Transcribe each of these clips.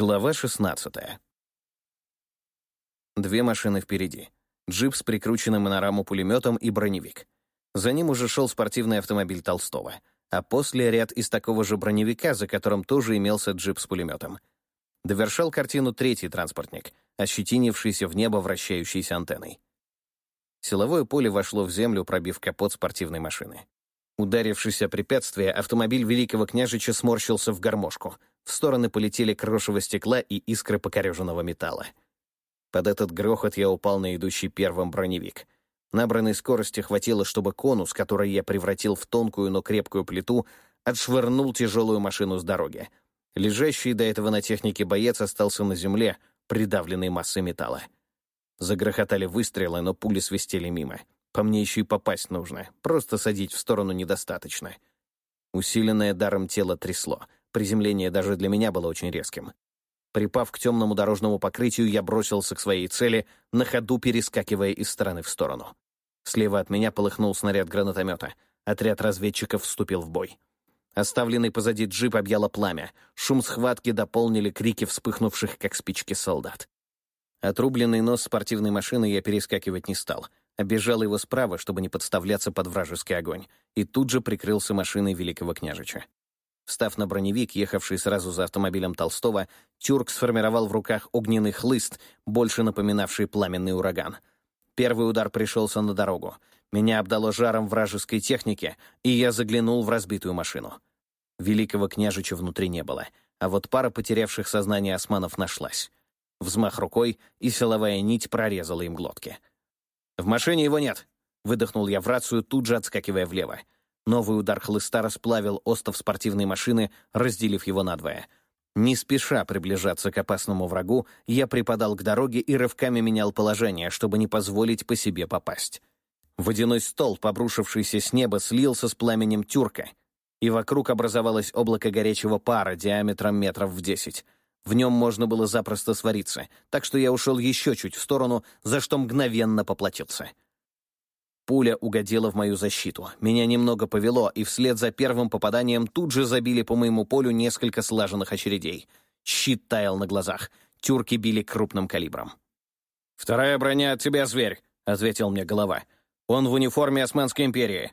Глава 16. Две машины впереди. Джип с прикрученным на раму пулеметом и броневик. За ним уже шел спортивный автомобиль Толстого, а после ряд из такого же броневика, за которым тоже имелся джип с пулеметом. Довершал картину третий транспортник, ощетинившийся в небо вращающейся антенной. Силовое поле вошло в землю, пробив капот спортивной машины. Ударившись о препятствие, автомобиль великого княжича сморщился в гармошку. В стороны полетели крошево стекла и искры покореженного металла. Под этот грохот я упал на идущий первым броневик. Набранной скорости хватило, чтобы конус, который я превратил в тонкую, но крепкую плиту, отшвырнул тяжелую машину с дороги. Лежащий до этого на технике боец остался на земле, придавленный массой металла. Загрохотали выстрелы, но пули свистели мимо. По мне еще и попасть нужно. Просто садить в сторону недостаточно. Усиленное даром тело трясло. Приземление даже для меня было очень резким. Припав к темному дорожному покрытию, я бросился к своей цели, на ходу перескакивая из стороны в сторону. Слева от меня полыхнул снаряд гранатомета. Отряд разведчиков вступил в бой. Оставленный позади джип объяло пламя. Шум схватки дополнили крики вспыхнувших, как спички, солдат. Отрубленный нос спортивной машины я перескакивать не стал — обежал его справа, чтобы не подставляться под вражеский огонь, и тут же прикрылся машиной великого княжича. Встав на броневик, ехавший сразу за автомобилем Толстого, Тюрк сформировал в руках огненный хлыст, больше напоминавший пламенный ураган. Первый удар пришелся на дорогу. Меня обдало жаром вражеской техники, и я заглянул в разбитую машину. Великого княжича внутри не было, а вот пара потерявших сознание османов нашлась. Взмах рукой, и силовая нить прорезала им глотки. «В машине его нет», — выдохнул я в рацию, тут же отскакивая влево. Новый удар хлыста расплавил остов спортивной машины, разделив его надвое. Не спеша приближаться к опасному врагу, я припадал к дороге и рывками менял положение, чтобы не позволить по себе попасть. Водяной столб, обрушившийся с неба, слился с пламенем тюрка, и вокруг образовалось облако горячего пара диаметром метров в десять. В нем можно было запросто свариться, так что я ушел еще чуть в сторону, за что мгновенно поплатился. Пуля угодила в мою защиту. Меня немного повело, и вслед за первым попаданием тут же забили по моему полю несколько слаженных очередей. Щит таял на глазах. Тюрки били крупным калибром. «Вторая броня от тебя, зверь», — ответил мне голова. «Он в униформе Османской империи».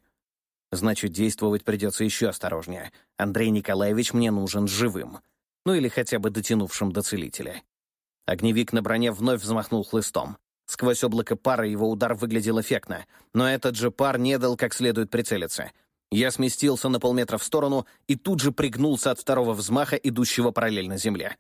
«Значит, действовать придется еще осторожнее. Андрей Николаевич мне нужен живым» ну или хотя бы дотянувшим до целителя. Огневик на броне вновь взмахнул хлыстом. Сквозь облако пара его удар выглядел эффектно, но этот же пар не дал как следует прицелиться. Я сместился на полметра в сторону и тут же пригнулся от второго взмаха, идущего параллельно земле.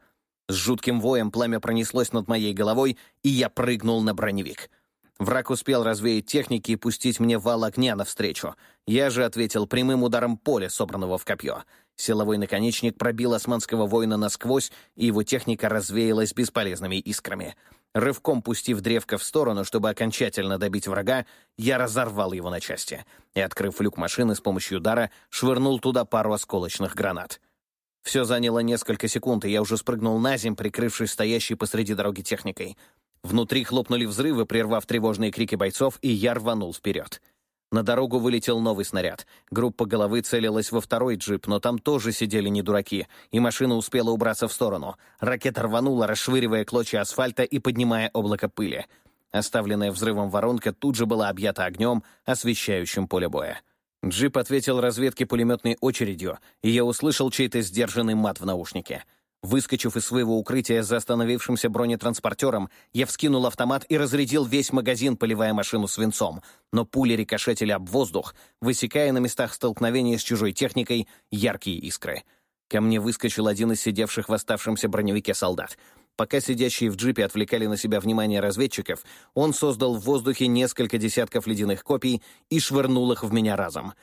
С жутким воем пламя пронеслось над моей головой, и я прыгнул на броневик. Враг успел развеять техники и пустить мне вал огня навстречу. Я же ответил прямым ударом поля, собранного в копье — Силовой наконечник пробил османского воина насквозь, и его техника развеялась бесполезными искрами. Рывком пустив древко в сторону, чтобы окончательно добить врага, я разорвал его на части и, открыв люк машины с помощью удара, швырнул туда пару осколочных гранат. Все заняло несколько секунд, и я уже спрыгнул на земь, прикрывшись стоящей посреди дороги техникой. Внутри хлопнули взрывы, прервав тревожные крики бойцов, и я рванул вперед. На дорогу вылетел новый снаряд. Группа головы целилась во второй джип, но там тоже сидели не дураки, и машина успела убраться в сторону. Ракета рванула, расшвыривая клочья асфальта и поднимая облако пыли. Оставленная взрывом воронка тут же была объята огнем, освещающим поле боя. Джип ответил разведке пулеметной очередью, и я услышал чей-то сдержанный мат в наушнике — Выскочив из своего укрытия за остановившимся бронетранспортером, я вскинул автомат и разрядил весь магазин, поливая машину свинцом. Но пули рикошетили об воздух, высекая на местах столкновения с чужой техникой яркие искры. Ко мне выскочил один из сидевших в оставшемся броневике солдат. Пока сидящие в джипе отвлекали на себя внимание разведчиков, он создал в воздухе несколько десятков ледяных копий и швырнул их в меня разом.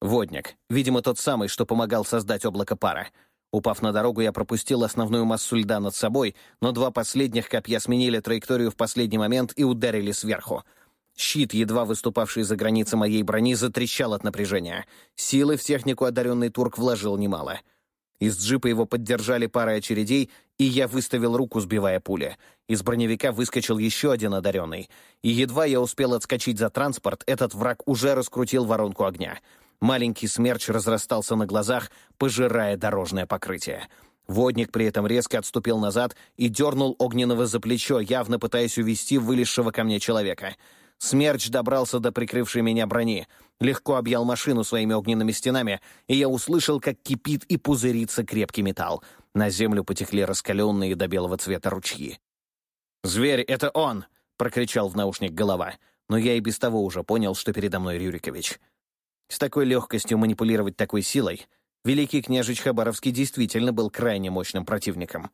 Водник, видимо, тот самый, что помогал создать облако пара — Упав на дорогу, я пропустил основную массу льда над собой, но два последних копья сменили траекторию в последний момент и ударили сверху. Щит, едва выступавший за границы моей брони, затрещал от напряжения. Силы в технику одаренный турк вложил немало. Из джипа его поддержали парой очередей, и я выставил руку, сбивая пули. Из броневика выскочил еще один одаренный. И едва я успел отскочить за транспорт, этот враг уже раскрутил воронку огня — Маленький смерч разрастался на глазах, пожирая дорожное покрытие. Водник при этом резко отступил назад и дернул Огненного за плечо, явно пытаясь увести вылезшего ко мне человека. Смерч добрался до прикрывшей меня брони, легко объял машину своими огненными стенами, и я услышал, как кипит и пузырится крепкий металл. На землю потекли раскаленные до белого цвета ручьи. «Зверь, это он!» — прокричал в наушник голова. Но я и без того уже понял, что передо мной Рюрикович. С такой легкостью манипулировать такой силой великий княжич Хабаровский действительно был крайне мощным противником.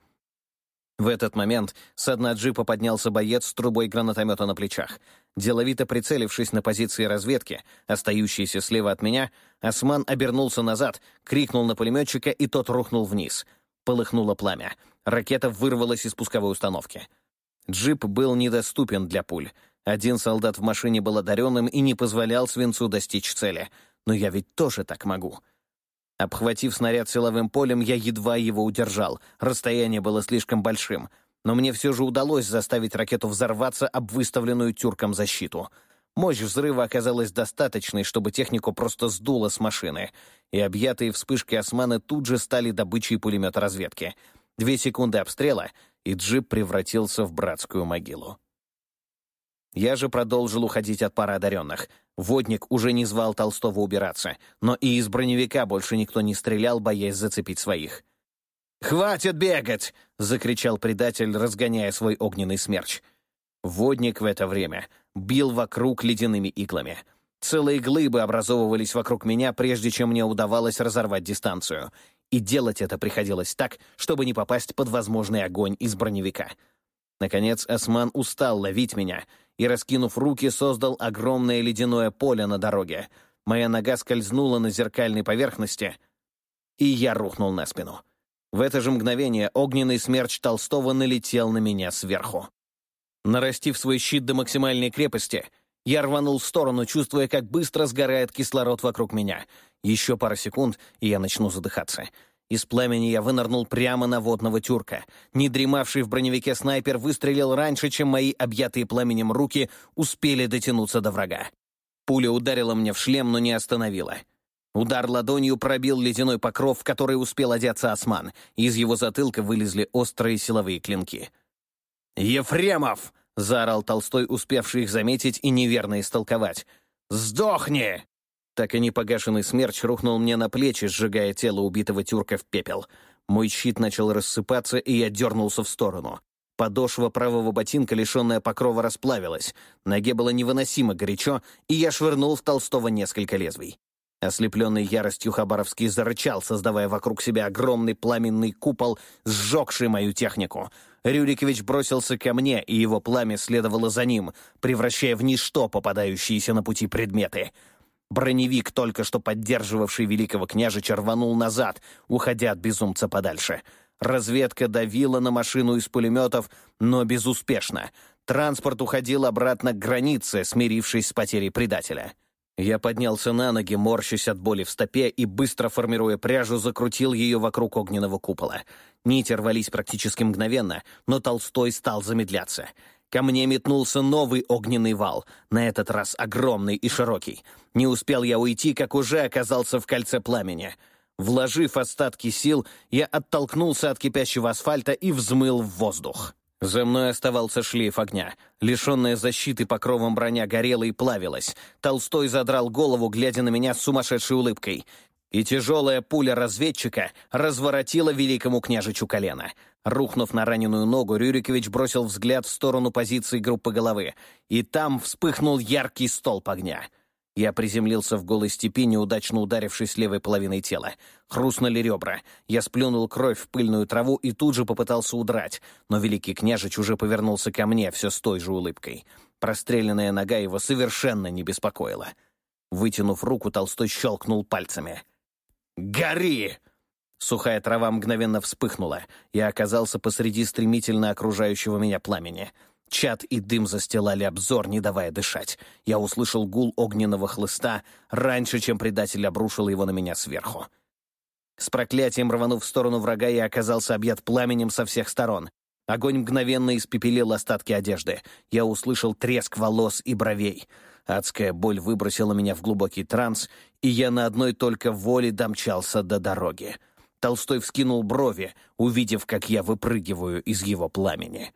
В этот момент с дна джипа поднялся боец с трубой гранатомета на плечах. Деловито прицелившись на позиции разведки, остающиеся слева от меня, Осман обернулся назад, крикнул на пулеметчика, и тот рухнул вниз. Полыхнуло пламя. Ракета вырвалась из пусковой установки. Джип был недоступен для пуль. Один солдат в машине был одаренным и не позволял свинцу достичь цели. Но я ведь тоже так могу. Обхватив снаряд силовым полем, я едва его удержал. Расстояние было слишком большим. Но мне все же удалось заставить ракету взорваться об выставленную тюрком защиту. Мощь взрыва оказалась достаточной, чтобы технику просто сдуло с машины, и объятые вспышки османы тут же стали добычей пулемета разведки. Две секунды обстрела, и джип превратился в братскую могилу. Я же продолжил уходить от пары одаренных. Водник уже не звал Толстого убираться, но и из броневика больше никто не стрелял, боясь зацепить своих. «Хватит бегать!» — закричал предатель, разгоняя свой огненный смерч. Водник в это время бил вокруг ледяными иглами. Целые глыбы образовывались вокруг меня, прежде чем мне удавалось разорвать дистанцию. И делать это приходилось так, чтобы не попасть под возможный огонь из броневика. Наконец, Осман устал ловить меня — и, раскинув руки, создал огромное ледяное поле на дороге. Моя нога скользнула на зеркальной поверхности, и я рухнул на спину. В это же мгновение огненный смерч Толстого налетел на меня сверху. Нарастив свой щит до максимальной крепости, я рванул в сторону, чувствуя, как быстро сгорает кислород вокруг меня. Еще пара секунд, и я начну задыхаться. Из пламени я вынырнул прямо на водного тюрка. Не дремавший в броневике снайпер выстрелил раньше, чем мои объятые пламенем руки успели дотянуться до врага. Пуля ударила мне в шлем, но не остановила. Удар ладонью пробил ледяной покров, в который успел одеться осман. Из его затылка вылезли острые силовые клинки. «Ефремов!» — заорал Толстой, успевший их заметить и неверно истолковать. «Сдохни!» Так и непогашенный смерч рухнул мне на плечи, сжигая тело убитого тюрка в пепел. Мой щит начал рассыпаться, и я дернулся в сторону. Подошва правого ботинка, лишенная покрова, расплавилась. Ноге было невыносимо горячо, и я швырнул в Толстого несколько лезвий. Ослепленный яростью Хабаровский зарычал, создавая вокруг себя огромный пламенный купол, сжегший мою технику. Рюрикович бросился ко мне, и его пламя следовало за ним, превращая в ничто попадающиеся на пути предметы — Броневик, только что поддерживавший великого княжича, рванул назад, уходя от безумца подальше. Разведка давила на машину из пулеметов, но безуспешно. Транспорт уходил обратно к границе, смирившись с потерей предателя. Я поднялся на ноги, морщась от боли в стопе и, быстро формируя пряжу, закрутил ее вокруг огненного купола. Нити рвались практически мгновенно, но Толстой стал замедляться — Ко мне метнулся новый огненный вал, на этот раз огромный и широкий. Не успел я уйти, как уже оказался в кольце пламени. Вложив остатки сил, я оттолкнулся от кипящего асфальта и взмыл в воздух. За мной оставался шлейф огня. Лишенная защиты покровом броня горела и плавилась. Толстой задрал голову, глядя на меня с сумасшедшей улыбкой. И тяжелая пуля разведчика разворотила великому княжичу колено. Рухнув на раненую ногу, Рюрикович бросил взгляд в сторону позиции группы головы, и там вспыхнул яркий столб огня. Я приземлился в голой степи, неудачно ударившись левой половиной тела. Хрустнули ребра. Я сплюнул кровь в пыльную траву и тут же попытался удрать, но великий княжич уже повернулся ко мне все с той же улыбкой. Простреленная нога его совершенно не беспокоила. Вытянув руку, Толстой щелкнул пальцами. «Гори!» Сухая трава мгновенно вспыхнула. Я оказался посреди стремительно окружающего меня пламени. Чат и дым застилали обзор, не давая дышать. Я услышал гул огненного хлыста раньше, чем предатель обрушил его на меня сверху. С проклятием рванув в сторону врага, я оказался объят пламенем со всех сторон. Огонь мгновенно испепелил остатки одежды. Я услышал треск волос и бровей. Адская боль выбросила меня в глубокий транс, и я на одной только воле домчался до дороги. Толстой вскинул брови, увидев, как я выпрыгиваю из его пламени.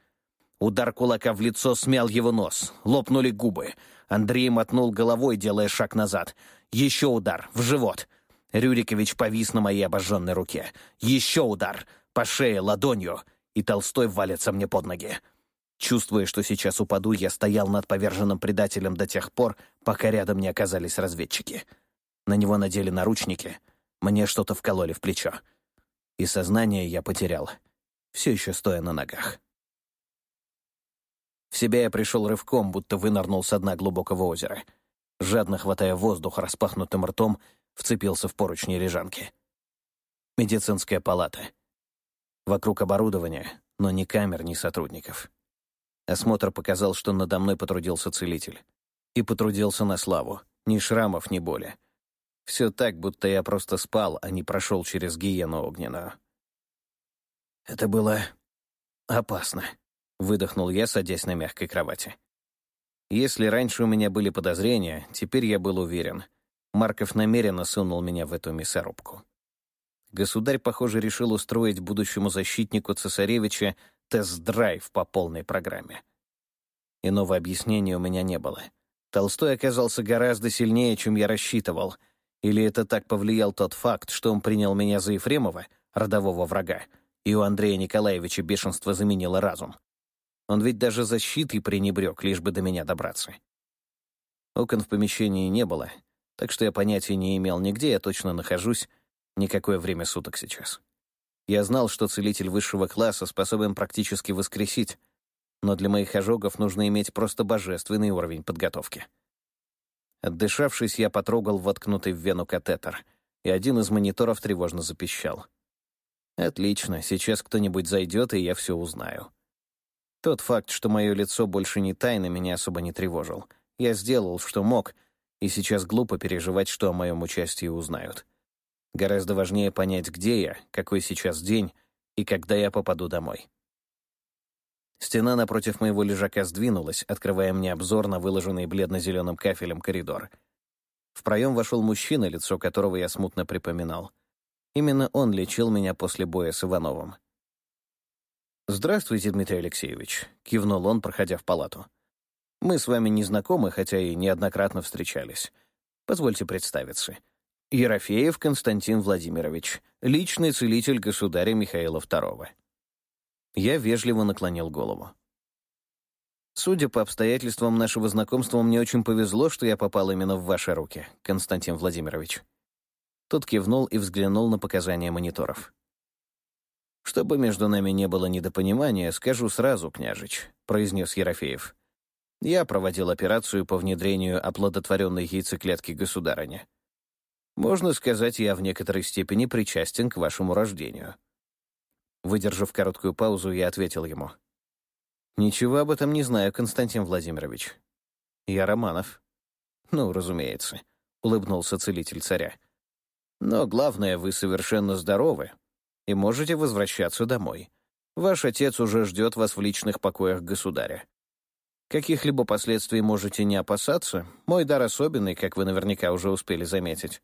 Удар кулака в лицо смял его нос, лопнули губы. Андрей мотнул головой, делая шаг назад. Еще удар, в живот. Рюрикович повис на моей обожженной руке. Еще удар, по шее, ладонью, и Толстой валится мне под ноги. Чувствуя, что сейчас упаду, я стоял над поверженным предателем до тех пор, пока рядом не оказались разведчики. На него надели наручники, мне что-то вкололи в плечо. И сознание я потерял, все еще стоя на ногах. В себя я пришел рывком, будто вынырнул с дна глубокого озера. Жадно хватая воздух распахнутым ртом, вцепился в поручни лежанки. Медицинская палата. Вокруг оборудования, но ни камер, ни сотрудников. Осмотр показал, что надо мной потрудился целитель. И потрудился на славу. Ни шрамов, ни боли. Все так, будто я просто спал, а не прошел через гиену огненную. Это было опасно. — выдохнул я, садясь на мягкой кровати. Если раньше у меня были подозрения, теперь я был уверен. Марков намеренно сунул меня в эту мясорубку. Государь, похоже, решил устроить будущему защитнику цесаревича тест-драйв по полной программе. Иного объяснения у меня не было. Толстой оказался гораздо сильнее, чем я рассчитывал. Или это так повлиял тот факт, что он принял меня за Ефремова, родового врага, и у Андрея Николаевича бешенство заменило разум. Он ведь даже защитой пренебрег, лишь бы до меня добраться. Окон в помещении не было, так что я понятия не имел, нигде я точно нахожусь, никакое время суток сейчас. Я знал, что целитель высшего класса способен практически воскресить, но для моих ожогов нужно иметь просто божественный уровень подготовки. Отдышавшись, я потрогал воткнутый в вену катетер, и один из мониторов тревожно запищал. «Отлично, сейчас кто-нибудь зайдет, и я все узнаю». Тот факт, что мое лицо больше не тайно, меня особо не тревожил. Я сделал, что мог, и сейчас глупо переживать, что о моем участии узнают. Гораздо важнее понять, где я, какой сейчас день и когда я попаду домой. Стена напротив моего лежака сдвинулась, открывая мне обзор на выложенный бледно-зеленым кафелем коридор. В проем вошел мужчина, лицо которого я смутно припоминал. Именно он лечил меня после боя с Ивановым. «Здравствуйте, Дмитрий Алексеевич», — кивнул он, проходя в палату. «Мы с вами не знакомы, хотя и неоднократно встречались. Позвольте представиться. Ерофеев Константин Владимирович, личный целитель государя Михаила II». Я вежливо наклонил голову. «Судя по обстоятельствам нашего знакомства, мне очень повезло, что я попал именно в ваши руки, Константин Владимирович». Тот кивнул и взглянул на показания мониторов. «Чтобы между нами не было недопонимания, скажу сразу, княжич», — произнес Ерофеев. «Я проводил операцию по внедрению оплодотворенной яйцеклетки государыни. Можно сказать, я в некоторой степени причастен к вашему рождению». Выдержав короткую паузу, я ответил ему. «Ничего об этом не знаю, Константин Владимирович. Я Романов». «Ну, разумеется», — улыбнулся целитель царя. «Но главное, вы совершенно здоровы, и можете возвращаться домой. Ваш отец уже ждет вас в личных покоях государя. Каких-либо последствий можете не опасаться. Мой дар особенный, как вы наверняка уже успели заметить.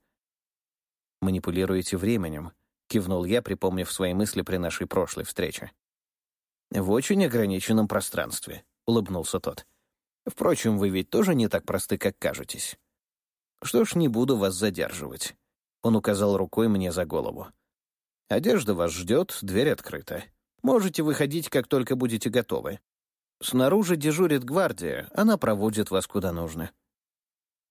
«Манипулируете временем», — кивнул я, припомнив свои мысли при нашей прошлой встрече. «В очень ограниченном пространстве», — улыбнулся тот. «Впрочем, вы ведь тоже не так просты, как кажетесь. Что ж, не буду вас задерживать». Он указал рукой мне за голову. Одежда вас ждет, дверь открыта. Можете выходить, как только будете готовы. Снаружи дежурит гвардия, она проводит вас куда нужно».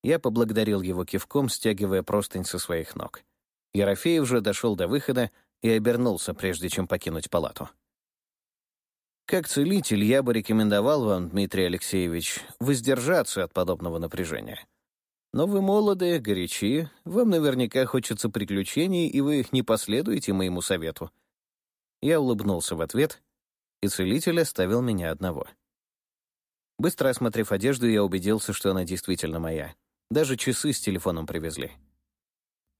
Я поблагодарил его кивком, стягивая простынь со своих ног. Ерофеев же дошел до выхода и обернулся, прежде чем покинуть палату. Как целитель, я бы рекомендовал вам, Дмитрий Алексеевич, воздержаться от подобного напряжения. Но вы молодые, горячи, вам наверняка хочется приключений, и вы их не последуете моему совету». Я улыбнулся в ответ, и целитель оставил меня одного. Быстро осмотрев одежду, я убедился, что она действительно моя. Даже часы с телефоном привезли.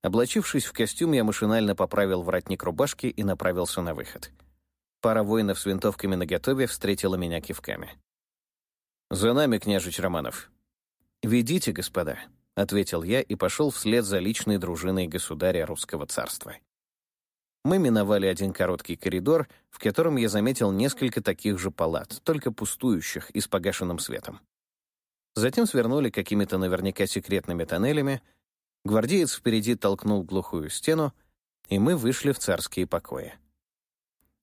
Облачившись в костюм, я машинально поправил воротник рубашки и направился на выход. Пара воинов с винтовками наготове встретила меня кивками. «За нами, княжич Романов». «Ведите, господа», — ответил я и пошел вслед за личной дружиной государя русского царства. Мы миновали один короткий коридор, в котором я заметил несколько таких же палат, только пустующих и с погашенным светом. Затем свернули какими-то наверняка секретными тоннелями, гвардеец впереди толкнул глухую стену, и мы вышли в царские покои.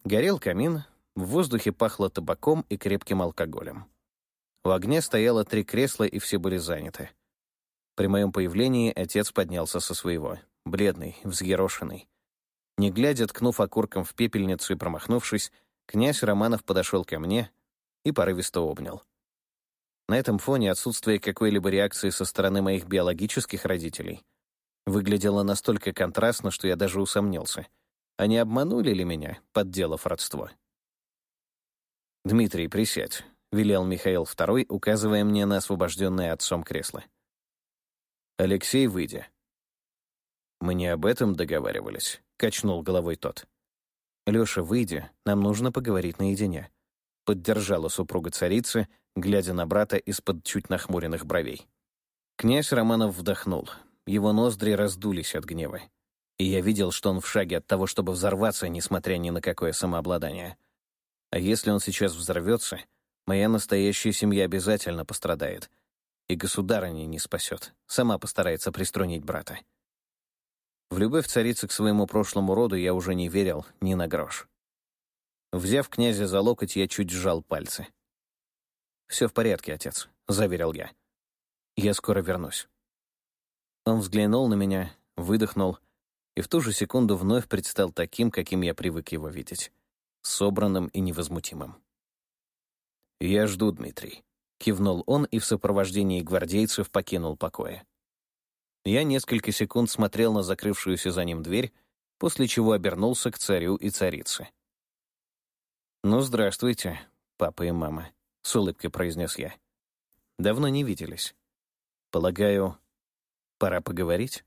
Горел камин, в воздухе пахло табаком и крепким алкоголем. У огня стояло три кресла, и все были заняты. При моем появлении отец поднялся со своего, бледный, взъерошенный. Не глядя, ткнув окурком в пепельницу и промахнувшись, князь Романов подошел ко мне и порывисто обнял. На этом фоне отсутствие какой-либо реакции со стороны моих биологических родителей выглядело настолько контрастно, что я даже усомнился. Они обманули ли меня, подделав родство? «Дмитрий, присядь», — велел Михаил II, указывая мне на освобожденное отцом кресло. «Алексей, выйди». «Мы не об этом договаривались», — качнул головой тот. «Лёша, выйди, нам нужно поговорить наедине», — поддержала супруга царицы, глядя на брата из-под чуть нахмуренных бровей. Князь Романов вдохнул. Его ноздри раздулись от гнева. И я видел, что он в шаге от того, чтобы взорваться, несмотря ни на какое самообладание. А если он сейчас взорвется, моя настоящая семья обязательно пострадает. И государыня не спасет, сама постарается приструнить брата. В любовь царицы к своему прошлому роду я уже не верил ни на грош. Взяв князя за локоть, я чуть сжал пальцы. «Все в порядке, отец», — заверил я. «Я скоро вернусь». Он взглянул на меня, выдохнул и в ту же секунду вновь предстал таким, каким я привык его видеть собранным и невозмутимым. «Я жду, Дмитрий», — кивнул он и в сопровождении гвардейцев покинул покоя. Я несколько секунд смотрел на закрывшуюся за ним дверь, после чего обернулся к царю и царице. «Ну, здравствуйте, папа и мама», — с улыбкой произнес я. «Давно не виделись. Полагаю, пора поговорить?»